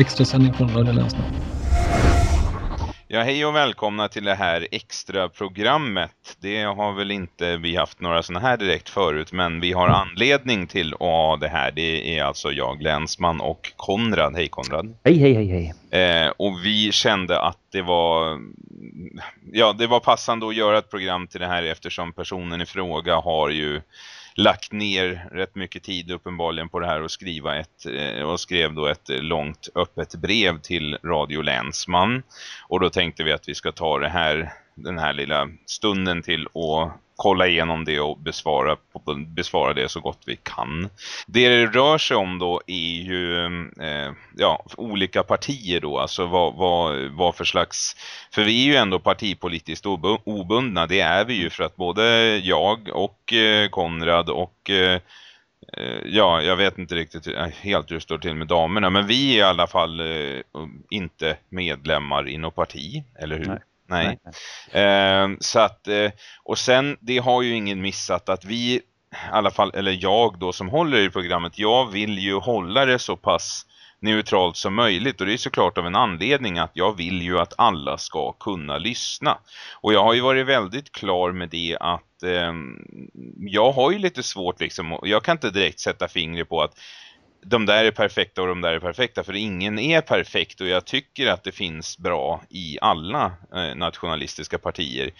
extra sändning från Radio Länsman. Ja, hej och välkomna till det här extra programmet. Det har väl inte vi haft några sådana här direkt förut, men vi har anledning till att ha det här. Det är alltså jag, Länsman och Konrad. Hej Konrad. Hej, hej, hej, hej. Eh, och vi kände att det var ja, det var passande att göra ett program till det här eftersom personen i fråga har ju lagt ner rätt mycket tid uppenbarligen på det här och skriva ett eh, och skrev då ett eh, långt öppet brev till Radio Länsman. Och då tänkte vi att vi ska ta det här den här lilla stunden till att kolla igenom det och besvara, besvara det så gott vi kan. Det det rör sig om då är ju eh, ja, olika partier då, alltså vad, vad, vad för slags, för vi är ju ändå partipolitiskt obundna, det är vi ju för att både jag och eh, Konrad och eh, eh, Ja, jag vet inte riktigt helt hur det står till med damerna. Men vi är i alla fall eh, inte medlemmar i något parti, eller hur? Nej. Nej. Nej. Eh, så att, eh, och sen, det har ju ingen missat att vi, i alla fall, eller jag då som håller i programmet, jag vill ju hålla det så pass neutralt som möjligt och det är såklart av en anledning att jag vill ju att alla ska kunna lyssna. Och jag har ju varit väldigt klar med det att eh, jag har ju lite svårt liksom, jag kan inte direkt sätta fingret på att de där är perfekta och de där är perfekta för ingen är perfekt och jag tycker att det finns bra i alla eh, nationalistiska partier.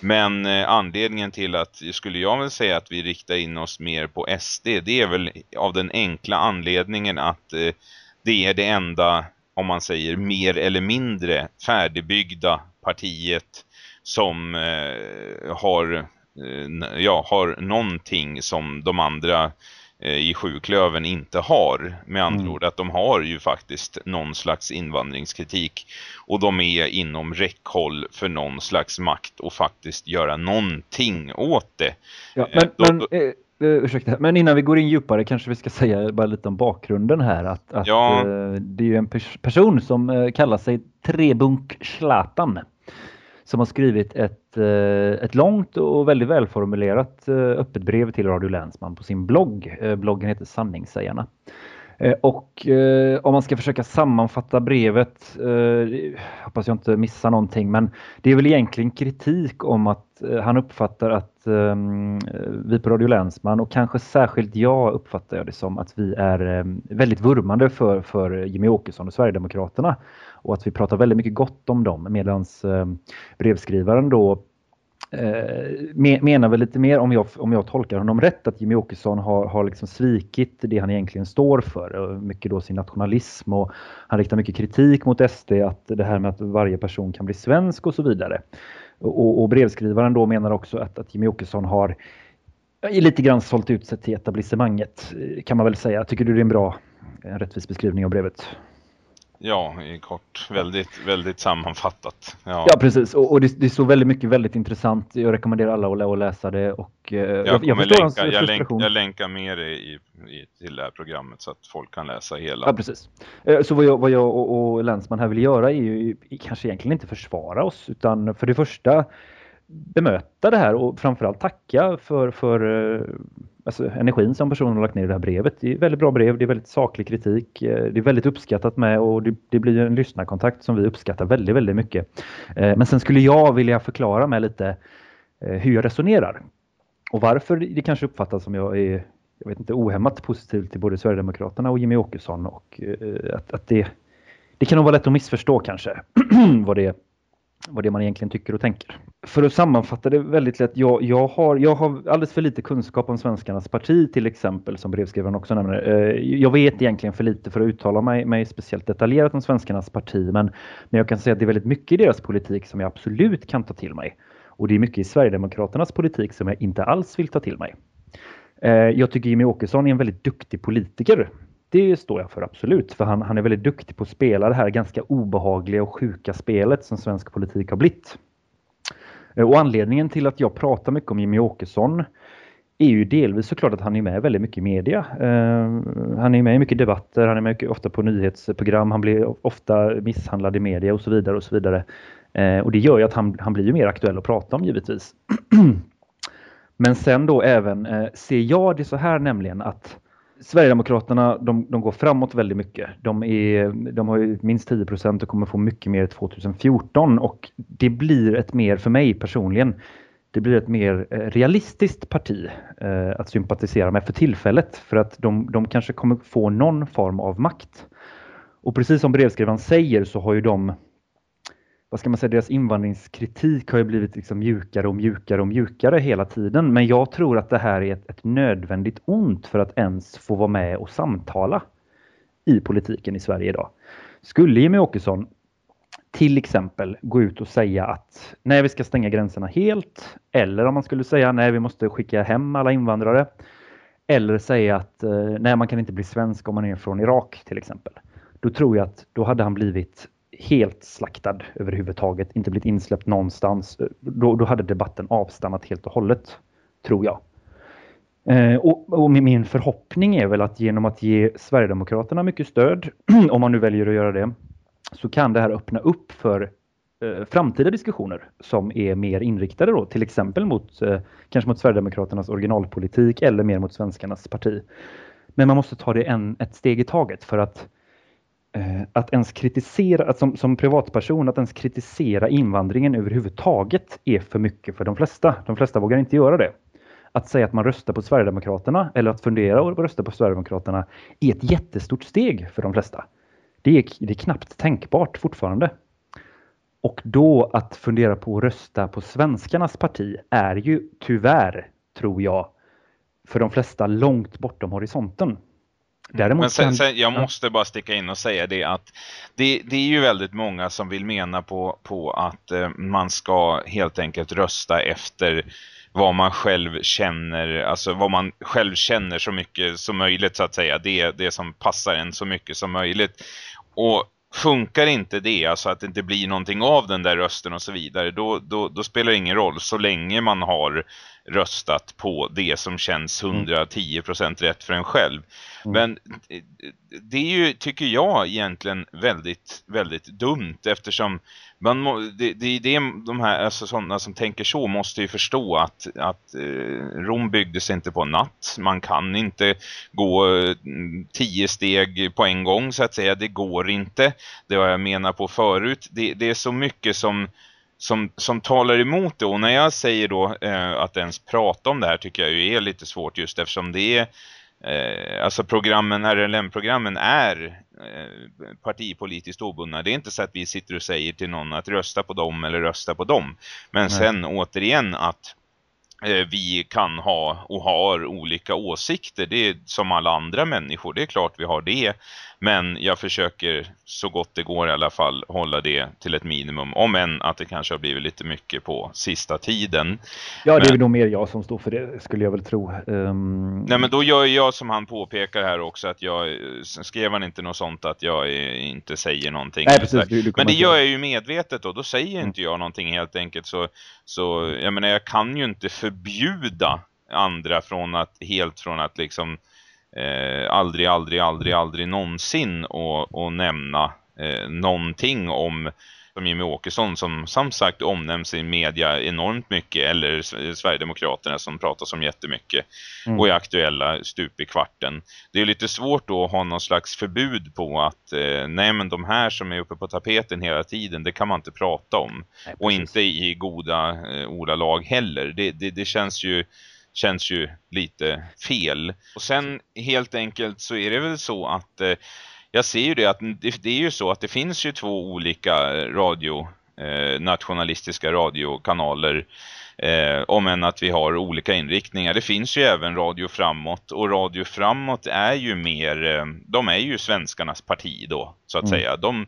Men eh, anledningen till att skulle jag väl säga att vi riktar in oss mer på SD det är väl av den enkla anledningen att eh, det är det enda om man säger mer eller mindre färdigbyggda partiet som eh, har, eh, ja, har någonting som de andra Eh, i sjuklöven inte har. Med andra mm. ord att de har ju faktiskt någon slags invandringskritik och de är inom räckhåll för någon slags makt och faktiskt göra någonting åt det. Ja, men, då, men eh, eh, ursäkta, men innan vi går in djupare kanske vi ska säga bara lite om bakgrunden här. Att, att ja. eh, det är ju en pers person som eh, kallar sig Trebunk Zlatan som har skrivit ett, eh, ett långt och väldigt välformulerat eh, öppet brev till Radio Länsman på sin blogg. Eh, bloggen heter Sanningssägarna. Eh, och eh, om man ska försöka sammanfatta brevet, eh, hoppas jag inte missar någonting, men det är väl egentligen kritik om att han uppfattar att ehm, vi på Radio Länsman och kanske särskilt jag uppfattar jag det som att vi är ehm, väldigt vurmande för, för Jimmy Åkesson och Sverigedemokraterna. Och att vi pratar väldigt mycket gott om dem medan eh, brevskrivaren då Eh, menar väl lite mer, om jag, om jag tolkar honom rätt, att Jimmy Åkesson har, har liksom svikit det han egentligen står för. Eh, mycket då sin nationalism och han riktar mycket kritik mot SD, att det här med att varje person kan bli svensk och så vidare. Och, och brevskrivaren då menar också att, att Jimmy Åkesson har eh, lite grann sålt ut sig till etablissemanget, kan man väl säga. Tycker du det är en bra, en rättvis beskrivning av brevet? Ja, i kort. Väldigt, väldigt sammanfattat. Ja, ja precis. Och, och det, det står väldigt mycket väldigt intressant. Jag rekommenderar alla att, läsa det. Och, eh, jag, jag, jag, länka, jag, länk, jag länkar med det i, i, till det här programmet så att folk kan läsa hela. Ja, precis. Eh, så vad jag, vad jag och, och Länsman här vill göra är ju kanske egentligen inte försvara oss. Utan för det första bemöta det här och framförallt tacka för, för eh, alltså, energin som personen har lagt ner i det här brevet. Det är väldigt bra brev, det är väldigt saklig kritik, eh, det är väldigt uppskattat med och det, det blir en lyssnarkontakt som vi uppskattar väldigt, väldigt mycket. Eh, men sen skulle jag vilja förklara med lite eh, hur jag resonerar och varför det kanske uppfattas som jag är jag vet inte, ohämmat positiv till både Sverigedemokraterna och Jimmy Åkesson och att, att det, det kan nog vara lätt att missförstå kanske vad det är vad det är man egentligen tycker och tänker. För att sammanfatta det väldigt lätt, jag, jag, har, jag har alldeles för lite kunskap om Svenskarnas parti till exempel, som brevskrivaren också nämner. Eh, jag vet egentligen för lite för att uttala mig, mig speciellt detaljerat om Svenskarnas parti, men, men jag kan säga att det är väldigt mycket i deras politik som jag absolut kan ta till mig. Och det är mycket i Sverigedemokraternas politik som jag inte alls vill ta till mig. Eh, jag tycker Jimmy Åkesson är en väldigt duktig politiker det står jag för absolut, för han, han är väldigt duktig på att spela det här ganska obehagliga och sjuka spelet som svensk politik har blivit. Eh, och anledningen till att jag pratar mycket om Jimmy Åkesson är ju delvis såklart att han är med väldigt mycket i media. Uh, han är med i mycket debatter, han är med mycket, ofta på nyhetsprogram, han blir ofta misshandlad i media och så vidare och så vidare. Uh, och det gör ju att han, han blir ju mer aktuell att prata om givetvis. Men sen då även uh, ser jag det så här nämligen att Sverigedemokraterna de, de går framåt väldigt mycket. De, är, de har ju minst 10 procent och kommer få mycket mer 2014 och det blir ett mer, för mig personligen, det blir ett mer eh, realistiskt parti eh, att sympatisera med för tillfället för att de, de kanske kommer få någon form av makt. Och precis som brevskrivaren säger så har ju de vad ska man säga, deras invandringskritik har ju blivit liksom mjukare och mjukare och mjukare hela tiden. Men jag tror att det här är ett, ett nödvändigt ont för att ens få vara med och samtala i politiken i Sverige idag. Skulle Jimmie Åkesson till exempel gå ut och säga att nej, vi ska stänga gränserna helt. Eller om man skulle säga nej, vi måste skicka hem alla invandrare. Eller säga att eh, nej, man kan inte bli svensk om man är från Irak till exempel. Då tror jag att då hade han blivit helt slaktad överhuvudtaget, inte blivit insläppt någonstans. Då, då hade debatten avstannat helt och hållet, tror jag. Eh, och, och, min förhoppning är väl att genom att ge Sverigedemokraterna mycket stöd, om man nu väljer att göra det, så kan det här öppna upp för eh, framtida diskussioner som är mer inriktade då, till exempel mot eh, kanske mot Sverigedemokraternas originalpolitik eller mer mot svenskarnas parti. Men man måste ta det en, ett steg i taget för att eh, Eh, att ens kritisera, att som, som privatperson, att ens kritisera invandringen överhuvudtaget är för mycket för de flesta. De flesta vågar inte göra det. Att säga att man röstar på Sverigedemokraterna eller att fundera och rösta på Sverigedemokraterna är ett jättestort steg för de flesta. Det är, det är knappt tänkbart fortfarande. Och då att fundera på att rösta på svenskarnas parti är ju tyvärr, tror jag, för de flesta långt bortom horisonten. Däremot Men sen, sen, jag måste bara sticka in och säga det att det, det är ju väldigt många som vill mena på, på att eh, man ska helt enkelt rösta efter vad man själv känner, alltså vad man själv känner så mycket som möjligt så att säga. Det, det som passar en så mycket som möjligt. Och funkar inte det, alltså att det inte blir någonting av den där rösten och så vidare, då, då, då spelar det ingen roll så länge man har röstat på det som känns 110% mm. rätt för en själv. Mm. Men det är ju, tycker jag, egentligen väldigt, väldigt dumt eftersom man må, det, det, det de här alltså sådana som tänker så måste ju förstå att, att eh, Rom byggdes inte på en natt. Man kan inte gå eh, tio steg på en gång så att säga. Det går inte. Det har jag menat på förut. Det, det är så mycket som som, som talar emot det. Och när jag säger då eh, att ens prata om det här tycker jag ju är lite svårt just eftersom det är eh, alltså programmen, RLM-programmen är partipolitiskt obundna. Det är inte så att vi sitter och säger till någon att rösta på dem eller rösta på dem. Men Nej. sen återigen att eh, vi kan ha och har olika åsikter. Det är som alla andra människor. Det är klart vi har det. Men jag försöker så gott det går i alla fall hålla det till ett minimum. Om än att det kanske har blivit lite mycket på sista tiden. Ja, det är nog mer jag som står för det, skulle jag väl tro. Um... Nej, men då gör jag som han påpekar här också att jag skrev han inte något sånt att jag inte säger någonting. Nej, precis, du, du men det gör jag ju medvetet då. Då säger mm. inte jag någonting helt enkelt. Så, så jag menar, jag kan ju inte förbjuda andra från att helt från att liksom eh, aldrig, aldrig, aldrig, aldrig någonsin att nämna eh, någonting om som Jimmy Åkesson som som sagt omnämns i media enormt mycket eller Sverigedemokraterna som pratas om jättemycket mm. och är aktuella stup i kvarten. Det är lite svårt då att ha någon slags förbud på att eh, nej men de här som är uppe på tapeten hela tiden det kan man inte prata om nej, och inte i goda eh, ordalag heller. Det, det, det känns ju känns ju lite fel. Och sen helt enkelt så är det väl så att eh, jag ser ju det att det, det, är ju så att det finns ju två olika radio eh, nationalistiska radiokanaler eh, om än att vi har olika inriktningar. Det finns ju även Radio Framåt och Radio Framåt är ju mer eh, de är ju svenskarnas parti då så att mm. säga. De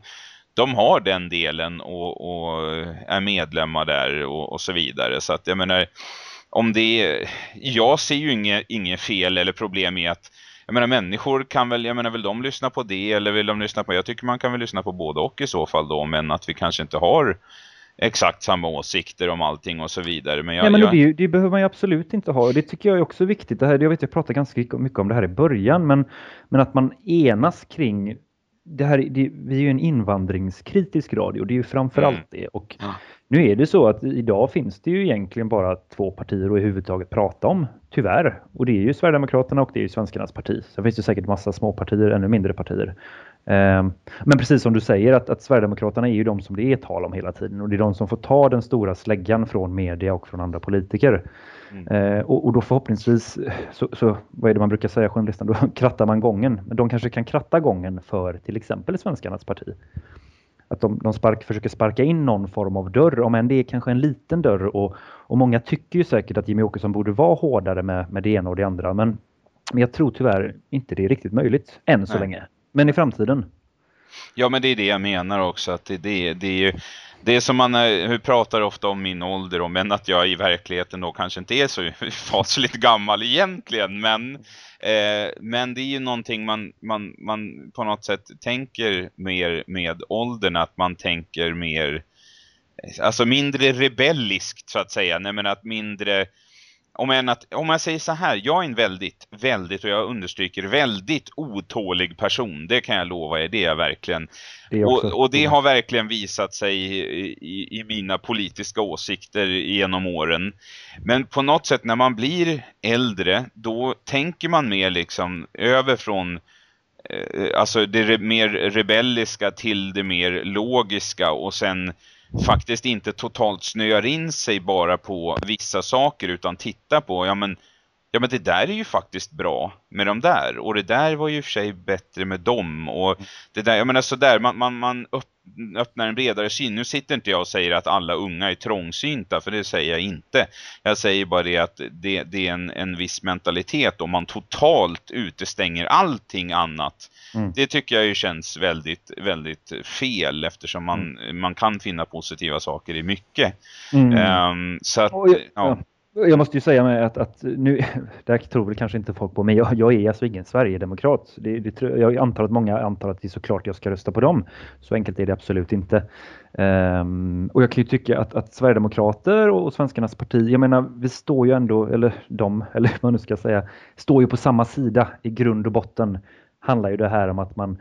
de har den delen och, och är medlemmar där och, och, så vidare. Så att jag menar, om det är, jag ser ju inget, inget fel eller problem i att jag menar människor kan väl, jag menar vill de lyssna på det eller vill de lyssna på, jag tycker man kan väl lyssna på både och i så fall då, men att vi kanske inte har exakt samma åsikter om allting och så vidare. Men, jag, Nej, men jag... Det, det, behöver man ju absolut inte ha. Det tycker jag är också viktigt. Det här, jag vet jag pratade ganska mycket om det här i början, men, men att man enas kring det här, det, vi är ju en invandringskritisk radio, det är ju framförallt mm. det. Och ja Nu är det så att idag finns det ju egentligen bara två partier att i huvudtaget prata om, tyvärr. Och det är ju Sverigedemokraterna och det är ju Svenskarnas parti. Sen finns det säkert massa små partier, ännu mindre partier. Ehm, men precis som du säger att, att Sverigedemokraterna är ju de som det är tal om hela tiden och det är de som får ta den stora släggan från media och från andra politiker. Mm. Ehm, och, och, då förhoppningsvis, så, så, vad är det man brukar säga journalisten, då krattar man gången. Men de kanske kan kratta gången för till exempel Svenskarnas parti att de, de spark, försöker sparka in någon form av dörr, om än det är kanske en liten dörr. Och, och många tycker ju säkert att Jimmy Åkesson borde vara hårdare med, med det ena och det andra. Men, men jag tror tyvärr inte det är riktigt möjligt än så Nej. länge. Men i framtiden. Ja, men det är det jag menar också. Att det, det, det är ju det är som man eh, hur pratar ofta om min ålder om, men att jag i verkligheten då kanske inte är så fasligt gammal egentligen. Men, eh, men det är ju någonting man, man, man på något sätt tänker mer med åldern, att man tänker mer, eh, alltså mindre rebelliskt så att säga. Nej, men att mindre om, en att, om jag säger så här, jag är en väldigt, väldigt, och jag understryker väldigt otålig person. Det kan jag lova er, det är jag verkligen. Det är och, och, det har verkligen visat sig i, i, i, mina politiska åsikter genom åren. Men på något sätt när man blir äldre, då tänker man mer liksom över från eh, alltså det mer rebelliska till det mer logiska och sen faktiskt inte totalt snöar in sig bara på vissa saker utan tittar på, ja men, ja men det där är ju faktiskt bra med de där och det där var ju i och för sig bättre med dem och det där, jag menar sådär, man, man, man öppnar en bredare syn. Nu sitter inte jag och säger att alla unga är trångsynta, för det säger jag inte. Jag säger bara det att det, det är en, en viss mentalitet om man totalt utestänger allting annat. Mm. Det tycker jag ju känns väldigt, väldigt fel eftersom man, mm. man kan finna positiva saker i mycket. Mm. Um, så att, jag, ja. Jag måste ju säga med att, att nu, här tror väl kanske inte folk på men jag, jag är alltså ingen Sverigedemokrat. Det, det, jag antar att många antar att det är såklart jag ska rösta på dem. Så enkelt är det absolut inte. Um, och jag kan ju tycka att, att Sverigedemokrater och Svenskarnas parti, jag menar vi står ju ändå, eller de, eller vad man nu ska säga, står ju på samma sida i grund och botten. Handlar ju det här om att man,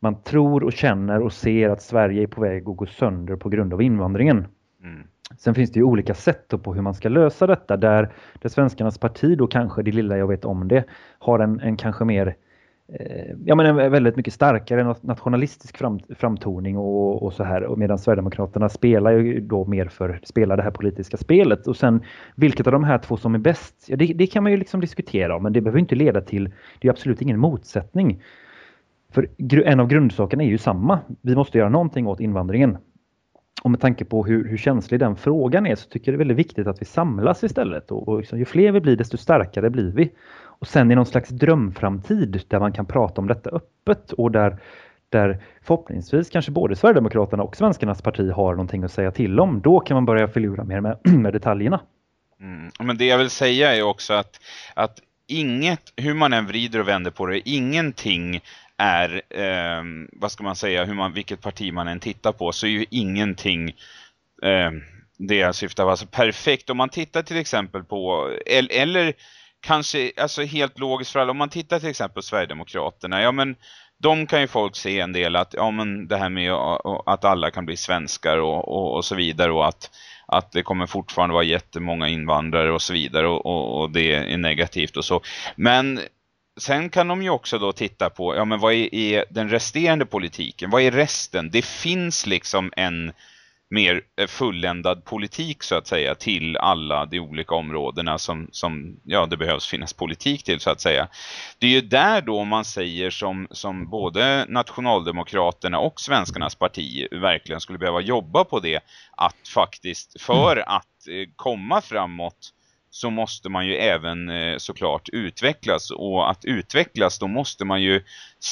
man tror och känner och ser att Sverige är på väg att gå sönder på grund av invandringen. Mm. Sen finns det ju olika sätt på hur man ska lösa detta där, där svenskarnas parti då kanske, det lilla jag vet om det, har en, en kanske mer eh, ja, men en väldigt mycket starkare nationalistisk fram, framtoning och, och så här. Och medan Sverigedemokraterna spelar ju då mer för spelar det här politiska spelet. Och sen vilket av de här två som är bäst, ja, det, det kan man ju liksom diskutera om, men det behöver inte leda till, det är absolut ingen motsättning. För en av grundsakerna är ju samma. Vi måste göra någonting åt invandringen. Och med tanke på hur, hur känslig den frågan är så tycker jag det är väldigt viktigt att vi samlas istället. Och, och liksom, ju fler vi blir desto starkare blir vi. Och sen i någon slags drömframtid där man kan prata om detta öppet och där, där förhoppningsvis kanske både Sverigedemokraterna och Svenskarnas parti har någonting att säga till om. Då kan man börja förlora mer med, med detaljerna. Mm. Men det jag vill säga är också att, att inget, hur man än vrider och vänder på det, ingenting är, eh, vad ska man säga, hur man, vilket parti man än tittar på så är ju ingenting eh, det jag syftar på, alltså perfekt. Om man tittar till exempel på, eller, eller kanske, alltså helt logiskt för alla, om man tittar till exempel på Sverigedemokraterna, ja men de kan ju folk se en del att, ja men det här med att alla kan bli svenskar och, och, och så vidare och att att det kommer fortfarande vara jättemånga invandrare och så vidare och, och, och, det är negativt och så. Men sen kan de ju också då titta på, ja men vad är, är, den resterande politiken? Vad är resten? Det finns liksom en mer eh, fulländad politik så att säga till alla de olika områdena som, som ja, det behövs finnas politik till så att säga. Det är ju där då man säger som, som både Nationaldemokraterna och Svenskarnas parti verkligen skulle behöva jobba på det att faktiskt för att eh, komma framåt så måste man ju även eh, såklart utvecklas och att utvecklas då måste man ju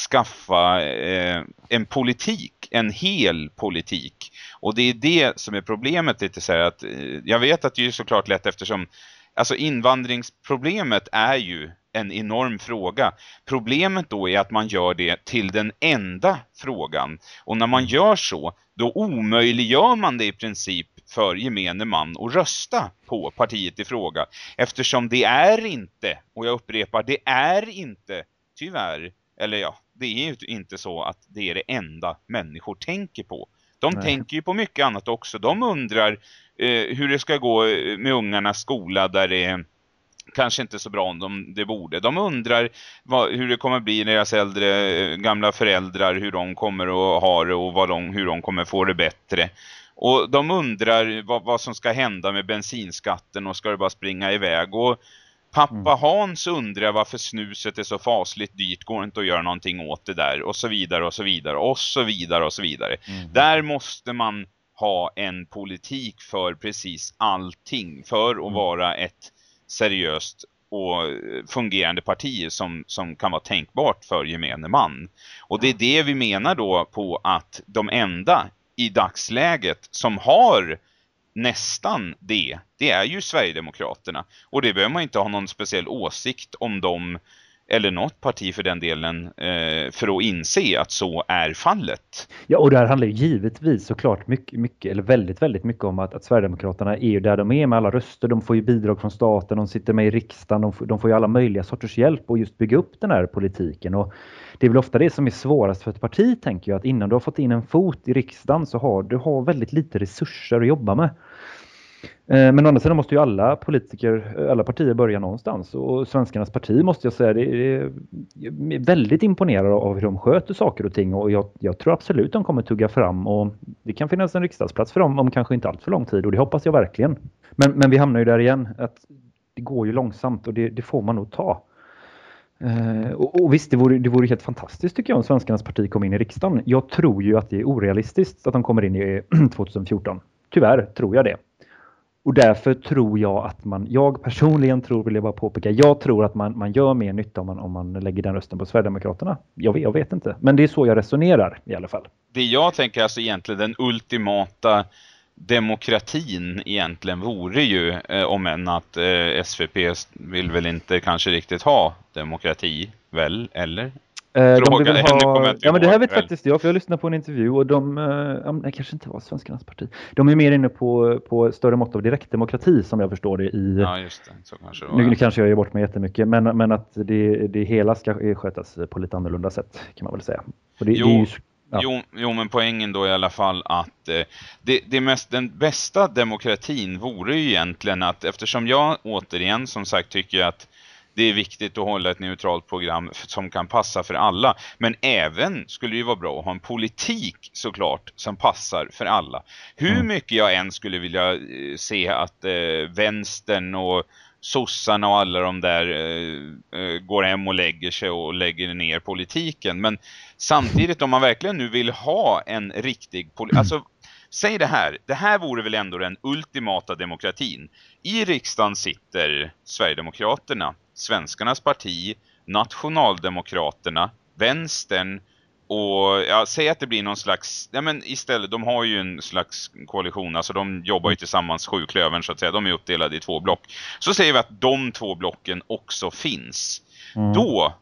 skaffa eh, en politik, en hel politik och det är det som är problemet lite så här att eh, jag vet att det är såklart lätt eftersom alltså invandringsproblemet är ju en enorm fråga. Problemet då är att man gör det till den enda frågan. Och när man mm. gör så, då omöjliggör man det i princip för gemene man att rösta på partiet i fråga. Eftersom det är inte, och jag upprepar, det är inte, tyvärr, eller ja, det är ju inte så att det är det enda människor tänker på. De Nej. tänker ju på mycket annat också. De undrar eh, hur det ska gå med ungarnas skola där det är kanske inte så bra om de, det borde. De undrar vad, hur det kommer bli deras äldre eh, gamla föräldrar, hur de kommer att ha det och vad de, hur de kommer få det bättre. Och de undrar vad, vad, som ska hända med bensinskatten och ska det bara springa iväg. Och pappa mm. Hans undrar varför snuset är så fasligt dyrt, går inte att göra någonting åt det där och så vidare och så vidare och så vidare och så vidare. Mm. Där måste man ha en politik för precis allting för att mm. vara ett seriöst och fungerande parti som, som kan vara tänkbart för gemene man. Och det är det vi menar då på att de enda i dagsläget som har nästan det, det är ju Sverigedemokraterna. Och det behöver man inte ha någon speciell åsikt om dem eller något parti för den delen eh, för att inse att så är fallet. Ja, och det här handlar ju givetvis såklart mycket, mycket eller väldigt, väldigt mycket om att, att Sverigedemokraterna är ju där de är med alla röster. De får ju bidrag från staten, de sitter med i riksdagen, de får, de får ju alla möjliga sorters hjälp att just bygga upp den här politiken. Och det är väl ofta det som är svårast för ett parti, tänker jag, att innan du har fått in en fot i riksdagen så har du har väldigt lite resurser att jobba med. Eh, men å andra sidan måste ju alla politiker, eh, alla partier börja någonstans och Svenskarnas parti måste jag säga, det är väldigt imponerad av hur de sköter saker och ting och jag, jag, tror absolut de kommer tugga fram och det kan finnas en riksdagsplats för dem om kanske inte allt för lång tid och det hoppas jag verkligen. Men, men vi hamnar ju där igen att det går ju långsamt och det, det får man nog ta. Uh, och, och, visst, det vore, det vore helt fantastiskt tycker jag om Svenskarnas parti kom in i riksdagen. Jag tror ju att det är orealistiskt att de kommer in i 2014. Tyvärr tror jag det. Och därför tror jag att man, jag personligen tror, vill jag bara påpeka, jag tror att man, man gör mer nytta om man, om man lägger den rösten på Sverigedemokraterna. Jag vet, jag vet inte, men det är så jag resonerar i alla fall. Det jag tänker alltså egentligen den ultimata demokratin egentligen vore ju, eh, om än att eh, SVP vill väl inte kanske riktigt ha demokrati, väl, eller? Eh, de vill ha... Ja, men det här vet faktiskt jag, för jag lyssnade på en intervju och de, eh, det kanske inte var Svenskarnas parti. De är mer inne på, på större mått av direktdemokrati som jag förstår det i... Ja, just det. Kanske det. Nu, nu kanske jag ger bort mig jättemycket, men, men att det, det hela ska skötas på lite annorlunda sätt kan man väl säga. Och det, jo. det är ju Ja. Jo, jo, men poängen då i alla fall att eh, det, det mest, den bästa demokratin vore ju egentligen att eftersom jag återigen som sagt tycker att det är viktigt att hålla ett neutralt program som kan passa för alla. Men även skulle det ju vara bra att ha en politik såklart som passar för alla. Hur mm. mycket jag än skulle vilja eh, se att eh, vänstern och sossarna och alla de där eh, eh, går hem och lägger sig och lägger ner politiken. Men samtidigt om man verkligen nu vill ha en riktig politik, alltså säg det här, det här vore väl ändå den ultimata demokratin. I riksdagen sitter Sverigedemokraterna, Svenskarnas parti, Nationaldemokraterna, Vänstern och jag säger att det blir någon slags, ja men istället, de har ju en slags koalition, alltså de jobbar ju tillsammans, sjuklövern så att säga, de är uppdelade i två block. Så säger vi att de två blocken också finns. Mm. Då,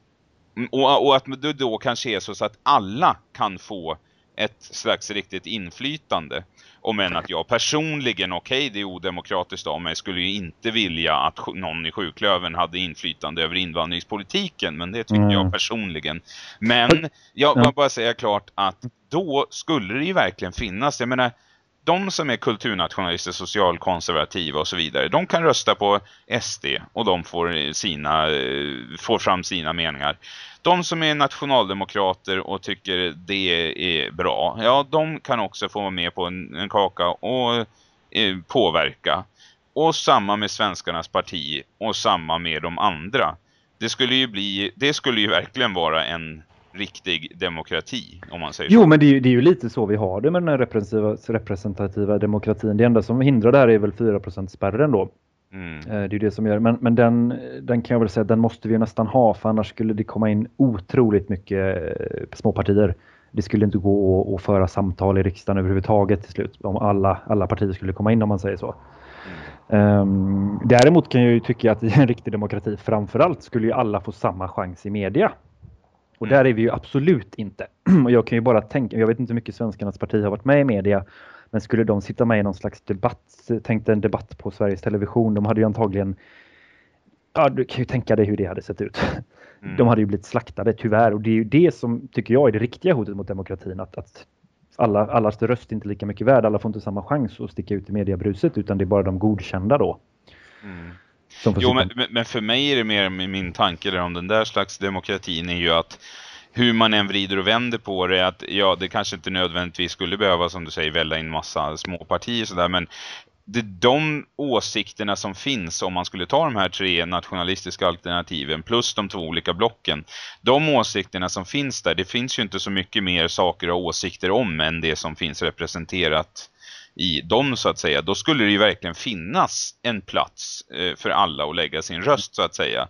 och, och, att det då kanske är så att alla kan få ett slags riktigt inflytande. Om än att jag personligen, okej okay, det är odemokratiskt av mig, skulle ju inte vilja att någon i sjuklöven hade inflytande över invandringspolitiken. Men det tycker mm. jag personligen. Men jag vill bara säga klart att då skulle det ju verkligen finnas, jag menar de som är kulturnationalister, socialkonservativa och så vidare, de kan rösta på SD och de får, sina, eh, får fram sina meningar. De som är nationaldemokrater och tycker det är bra, ja de kan också få vara med på en, en kaka och eh, påverka. Och samma med svenskarnas parti och samma med de andra. Det skulle ju bli, det skulle ju verkligen vara en riktig demokrati om man säger Jo, så. men det är, ju, det är ju lite så vi har det med den här representativa, representativa demokratin. Det enda som hindrar det här är väl 4% spärren då. Mm. Eh, det är ju det som gör men, men den, den kan jag väl säga den måste vi nästan ha för annars skulle det komma in otroligt mycket eh, småpartier. Det skulle inte gå att, föra samtal i riksdagen överhuvudtaget till slut om alla, alla partier skulle komma in om man säger så. Mm. Um, däremot kan jag ju tycka att i en riktig demokrati framförallt skulle ju alla få samma chans i media. Och där är vi ju absolut inte. Och jag kan ju bara tänka, jag vet inte hur mycket Svenskarnas parti har varit med i media, men skulle de sitta med i någon slags debatt, tänkte en debatt på Sveriges Television, de hade ju antagligen, ja du kan ju tänka dig hur det hade sett ut. Mm. De hade ju blivit slaktade tyvärr och det är ju det som tycker jag är det riktiga hotet mot demokratin, att, att alla, allas röst är inte lika mycket värd. Alla får inte samma chans att sticka ut i mediebruset utan det är bara de godkända då. Mm. Jo, men, men, för mig är det mer min tanke där om den där slags demokratin är ju att hur man än vrider och vänder på det att ja, det kanske inte nödvändigtvis skulle behöva som du säger välja in massa småpartier sådär men det de åsikterna som finns om man skulle ta de här tre nationalistiska alternativen plus de två olika blocken. De åsikterna som finns där, det finns ju inte så mycket mer saker och åsikter om än det som finns representerat i dem så att säga. Då skulle det ju verkligen finnas en plats eh, för alla att lägga sin röst så att säga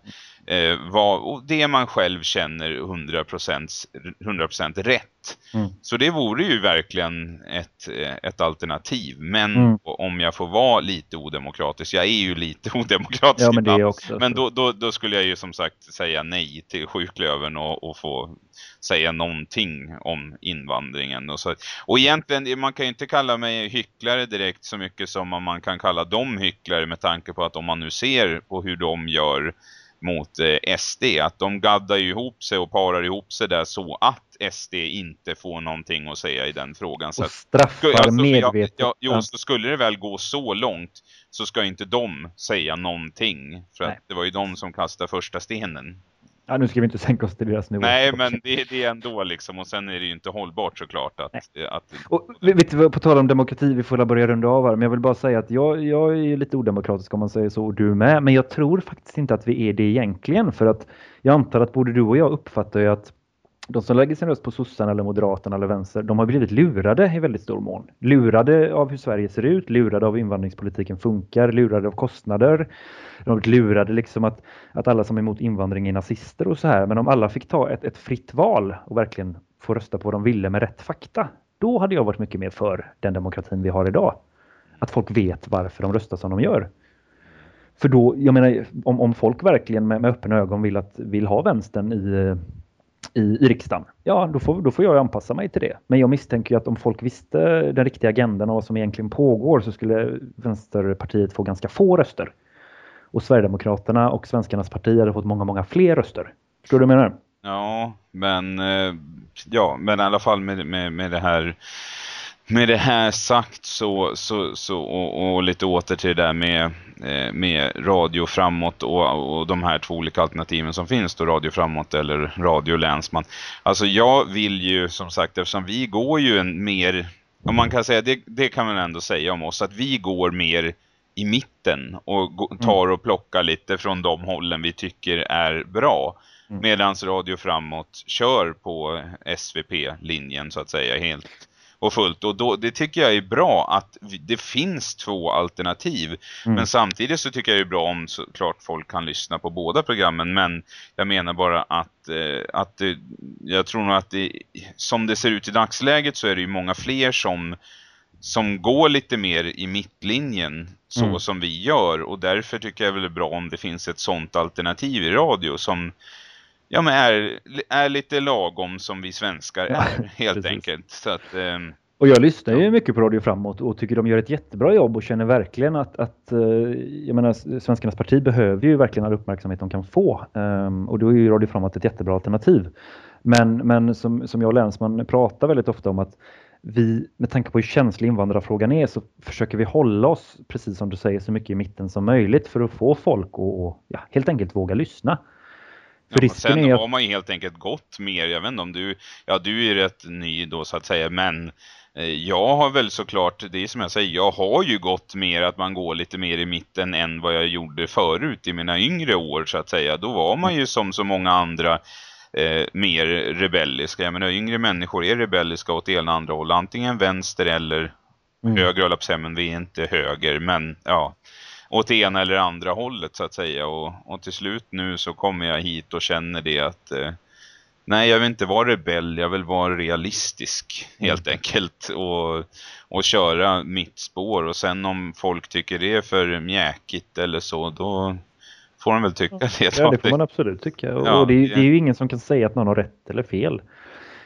eh, vad, det man själv känner 100%, 100% rätt. Mm. Så det vore ju verkligen ett, eh, ett alternativ. Men mm. om jag får vara lite odemokratisk, jag är ju lite odemokratisk ja, men, det också, men då, då, då, skulle jag ju som sagt säga nej till sjuklöven och, och få säga någonting om invandringen. Och, så. och egentligen, man kan ju inte kalla mig hycklare direkt så mycket som man kan kalla dem hycklare med tanke på att om man nu ser på hur de gör mot eh, SD. Att de gaddar ihop sig och parar ihop sig där så att SD inte får någonting att säga i den frågan. Och straffar alltså, medvetet. Ja, ja, jo, så skulle det väl gå så långt så ska inte de säga någonting. För att det var ju de som kastade första stenen. Ja, nu ska vi inte sänka oss till deras nivå. Nej, men det, det, är ändå liksom. Och sen är det ju inte hållbart såklart. Att, att... Och, vet du, på tal om demokrati, vi får börja runda av här. Men jag vill bara säga att jag, jag är lite odemokratisk om man säger så. Och du med. Men jag tror faktiskt inte att vi är det egentligen. För att jag antar att både du och jag uppfattar ju att de som lägger sin röst på sossarna eller moderaterna eller vänster, de har blivit lurade i väldigt stor mån. Lurade av hur Sverige ser ut, lurade av hur invandringspolitiken funkar, lurade av kostnader. De har blivit lurade liksom att, att alla som är emot invandring är nazister och så här. Men om alla fick ta ett, ett fritt val och verkligen få rösta på vad de ville med rätt fakta, då hade jag varit mycket mer för den demokratin vi har idag. Att folk vet varför de röstar som de gör. För då, jag menar, om, om folk verkligen med, med öppna ögon vill, att, vill ha vänstern i i, i riksdagen. Ja, då får, då får jag anpassa mig till det. Men jag misstänker att om folk visste den riktiga agendan och vad som egentligen pågår så skulle Vänsterpartiet få ganska få röster. Och Sverigedemokraterna och Svenskarnas parti hade fått många, många fler röster. Förstår du vad jag menar? Ja, men, eh, ja, men i alla fall med, med, med det här med det här sagt så, så, så och, och, lite åter till det där med, eh, med radio framåt och, och de här två olika alternativen som finns då, radio framåt eller radio länsman. Alltså jag vill ju som sagt, eftersom vi går ju en mer, om man kan säga, det, det kan man ändå säga om oss, att vi går mer i mitten och mm. tar och plockar lite från de hållen vi tycker är bra. Mm. Medans Radio Framåt kör på SVP-linjen så att säga helt och fullt. Och då, det tycker jag är bra att det finns två alternativ. Mm. Men samtidigt så tycker jag det är bra om såklart folk kan lyssna på båda programmen. Men jag menar bara att, eh, att det, jag tror nog att det, som det ser ut i dagsläget så är det ju många fler som som går lite mer i mittlinjen så mm. som vi gör och därför tycker jag väl det är bra om det finns ett sånt alternativ i radio som ja, men är, är lite lagom som vi svenskar är, helt enkelt. Så att, eh, och jag lyssnar ju mycket på Radio Framåt och tycker de gör ett jättebra jobb och känner verkligen att, att eh, jag menar, Svenskarnas parti behöver ju verkligen all uppmärksamhet de kan få. Um, och då är ju Radio Framåt ett jättebra alternativ. Men, men som, som jag och Länsman pratar väldigt ofta om att vi, med tanke på hur känslig invandrarfrågan är, så försöker vi hålla oss, precis som du säger, så mycket i mitten som möjligt för att få folk att ja, helt enkelt våga lyssna. Ja, sen är att... har man ju helt enkelt gått mer, jag vet inte om du, ja du är rätt ny då så att säga, men eh, jag har väl såklart, det är som jag säger, jag har ju gått mer att man går lite mer i mitten än vad jag gjorde förut i mina yngre år så att säga. Då var man ju som så många andra eh, mer rebelliska. Jag menar, yngre människor är rebelliska åt ena andra håll, antingen vänster eller mm. höger, men vi är inte höger, men ja åt ena eller andra hållet så att säga. Och, och till slut nu så kommer jag hit och känner det att eh, nej jag vill inte vara rebell, jag vill vara realistisk helt mm. enkelt. Och, och köra mitt spår och sen om folk tycker det är för mjäkigt eller så då får de väl tycka det. Ja det får man absolut tycka. Och, ja, och det, det, är ju ingen som kan säga att någon har rätt eller fel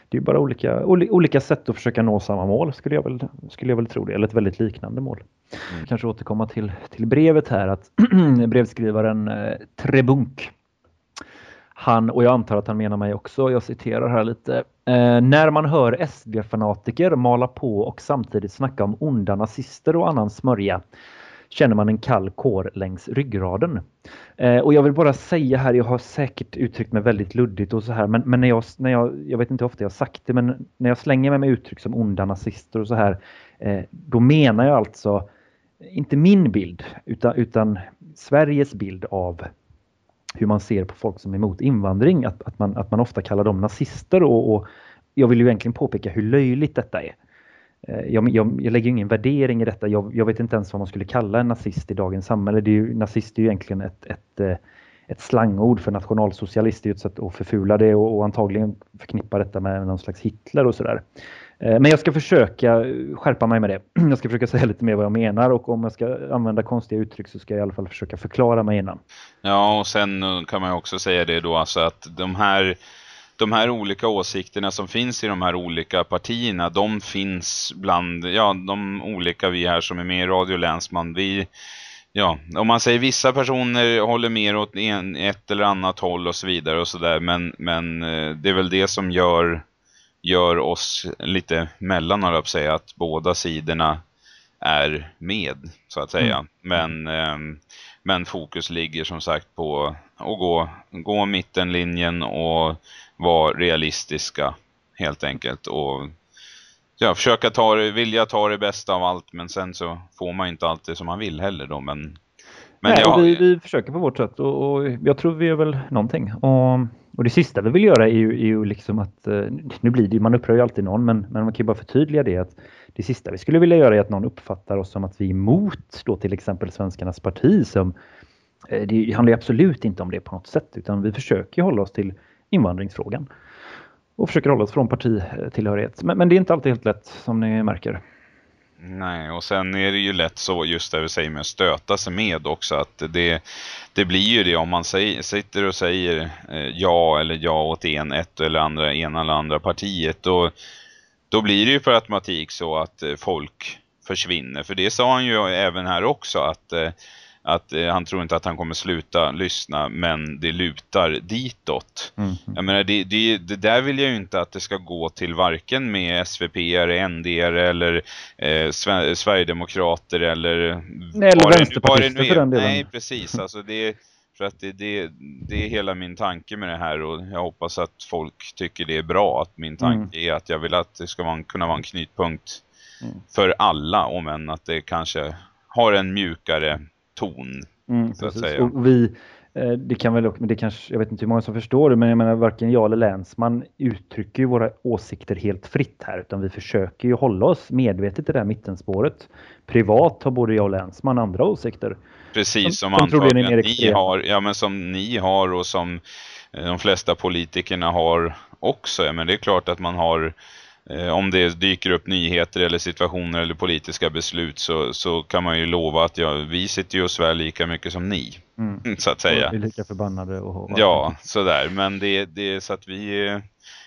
det är bara olika, olika sätt att försöka nå samma mål skulle jag väl, skulle jag väl tro det, eller ett väldigt liknande mål. Mm. Kanske återkomma till, till brevet här att brevskrivaren eh, Trebunk han, och jag antar att han menar mig också, jag citerar här lite, Eh, när man hör SD-fanatiker mala på och samtidigt snacka om onda nazister och annan smörja känner man en kall kår längs ryggraden. Eh, och jag vill bara säga här, jag har säkert uttryckt mig väldigt luddigt och så här, men, men när, jag, när jag, jag vet inte hur ofta jag har sagt det, men när jag slänger mig med uttryck som onda nazister och så här, eh, då menar jag alltså inte min bild, utan, utan Sveriges bild av hur man ser på folk som är emot invandring, att, att, man, att man ofta kallar dem nazister och, och jag vill ju egentligen påpeka hur löjligt detta är. Eh, jag, jag, jag lägger ingen värdering i detta. Jag, jag, vet inte ens vad man skulle kalla en nazist i dagens samhälle. Det är ju, nazist är ju egentligen ett, ett, eh, ett slangord för nationalsocialist. Det är ju ett sätt att förfula det och, och antagligen förknippa detta med någon slags Hitler och sådär. Eh, men jag ska försöka skärpa mig med det. Jag ska försöka säga lite mer vad jag menar och om jag ska använda konstiga uttryck så ska jag i alla fall försöka förklara mig innan. Ja, och sen kan man också säga det då alltså att de här de här olika åsikterna som finns i de här olika partierna, de finns bland ja, de olika vi här som är med i Radio Länsman. Vi, ja, om man säger vissa personer håller mer åt en, ett eller annat håll och så vidare och sådär, men, men eh, det är väl det som gör, gör oss lite mellan, har jag säga, att båda sidorna är med, så att säga. Mm. Men, eh, men fokus ligger som sagt på att gå, gå mittenlinjen och vara realistiska helt enkelt. Och ja, försöka ta det, vilja ta det bästa av allt men sen så får man inte alltid som man vill heller då men, men Nej, ja, vi, vi försöker på vårt sätt och, och, jag tror vi gör väl någonting. Och, och det sista vi vill göra är ju, är ju liksom att eh, nu blir det, man upprör ju alltid någon men, men man kan ju bara förtydliga det att det sista vi skulle vilja göra är att någon uppfattar oss som att vi är emot då till exempel Svenskarnas parti som eh, det handlar absolut inte om det på något sätt utan vi försöker hålla oss till invandringsfrågan. Och försöker hålla oss från partitillhörighet. Men, men det är inte alltid helt lätt som ni märker. Nej, och sen är det ju lätt så just det vi säger med att stöta sig med också att det, det blir ju det om man säger, sitter och säger eh, ja eller ja åt en, ett eller andra, ena eller andra partiet då, då blir det ju per automatik så att eh, folk försvinner. För det sa han ju även här också att eh, att eh, han tror inte att han kommer sluta lyssna men det lutar ditåt. Mm. Jag menar, det, det, det, där vill jag ju inte att det ska gå till varken med SVP, ND eller eh, Sverigedemokrater eller... Nej, eller vänsterpartister för den delen. Nej, precis. Alltså det, för att det, det, det är hela min tanke med det här och jag hoppas att folk tycker det är bra. Att min tanke mm. är att jag vill att det ska vara, kunna vara en knutpunkt mm. för alla om än att det kanske har en mjukare ton. Mm, så att säga. Och vi, eh, det kan väl, men det kanske, jag vet inte hur många som förstår det, men jag menar varken jag eller Länsman uttrycker ju våra åsikter helt fritt här, utan vi försöker ju hålla oss medvetet i det här mittenspåret. Privat har både jag och Länsman andra åsikter. Precis som, som antagligen ni har, ja men som ni har och som eh, de flesta politikerna har också. Men det är klart att man har om det dyker upp nyheter eller situationer eller politiska beslut så, så kan man ju lova att ja, vi sitter ju och svär lika mycket som ni. Mm. Så att säga. Vi är lika förbannade. Och, och ja, sådär. Men det, det är så att vi är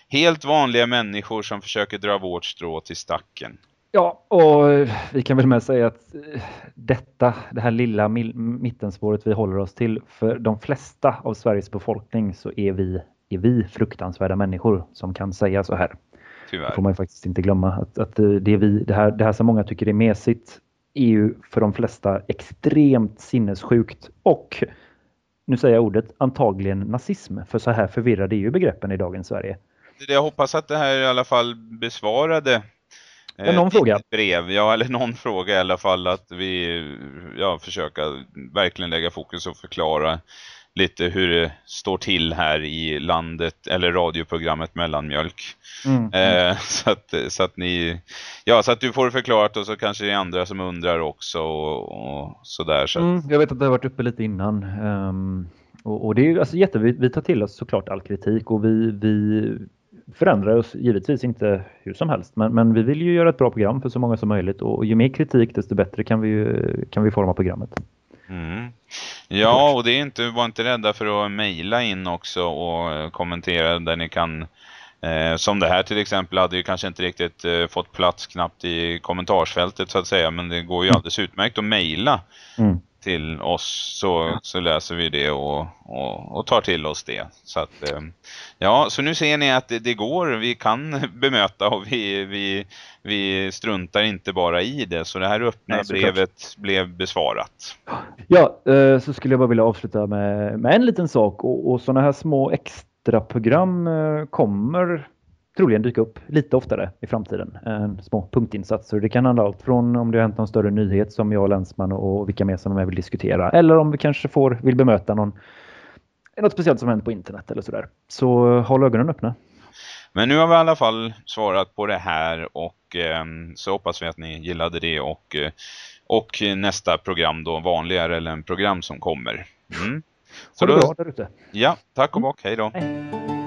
helt vanliga människor som försöker dra vårt strå till stacken. Ja, och vi kan väl med säga att eh, detta, det här lilla mittenspåret vi håller oss till, för de flesta av Sveriges befolkning så är vi, är vi fruktansvärda människor som kan säga så här. Tyvärr. Det får man ju faktiskt inte glömma. Att, att det, vi, det, här, det här som många tycker är mesigt är ju för de flesta extremt sinnessjukt och nu säger jag ordet, antagligen nazism. För så här förvirrade är ju begreppen i dagens Sverige. Jag hoppas att det här i alla fall besvarade eh, någon fråga. brev, ja eller någon fråga i alla fall att vi ja, försöka verkligen lägga fokus och förklara lite hur det står till här i landet eller radioprogrammet Mellanmjölk. Mm. Eh, så, att, så att ni ja så att du får förklarat och så kanske det är andra som undrar också och, och sådär. Så mm, jag vet att det har varit uppe lite innan. Um, och, och, det är alltså jätte, vi, vi tar till oss såklart all kritik och vi, vi förändrar oss givetvis inte hur som helst. Men, men vi vill ju göra ett bra program för så många som möjligt och ju mer kritik desto bättre kan vi, kan vi forma programmet. Mm. Ja, och det är inte, var inte rädda för att mejla in också och kommentera där ni kan Eh, som det här till exempel hade ju kanske inte riktigt eh, fått plats knappt i kommentarsfältet så att säga. Men det går ju mm. alldeles utmärkt att mejla. Mm. Till oss så, så läser vi det och, och, och tar till oss det. Så att, eh, ja, så nu ser ni att det, det, går, vi kan bemöta och vi, vi, vi struntar inte bara i det. Så det här öppna Nej, brevet blev besvarat. Ja, eh, så skulle jag bara vilja avsluta med, med en liten sak och, och sådana här små extra program eh, kommer troligen dyka upp lite oftare i framtiden. Eh, små punktinsatser. Det kan handla allt från om det har hänt någon större nyhet som jag och Länsman och, vilka mer som är vill diskutera. Eller om vi kanske får, vill bemöta någon, något speciellt som hänt på internet eller sådär. Så håll ögonen öppna. Men nu har vi i alla fall svarat på det här och eh, så hoppas vi att ni gillade det och, eh, och nästa program då vanligare eller en program som kommer. Mm. Så det bra där ute. Ja, tack och bock. Hej då. Hej.